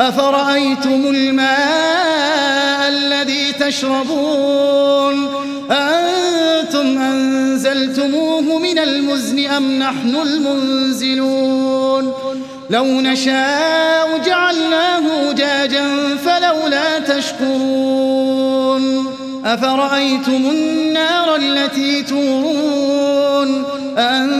أفرأيتم الماء الذي تشربون؟ أنتم أنزلتموه من المزن أم نحن المنزلون؟ لو نشاء جعلناه جاجا فلولا تشكرون. أفرأيتم النار التي تورون؟ أنتم